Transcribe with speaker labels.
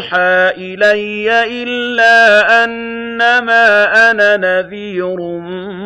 Speaker 1: يُوحَىٰ إِلَيَّ إِلَّا أَنَّمَا أَنَا نَذِيرٌ مُّبِينٌ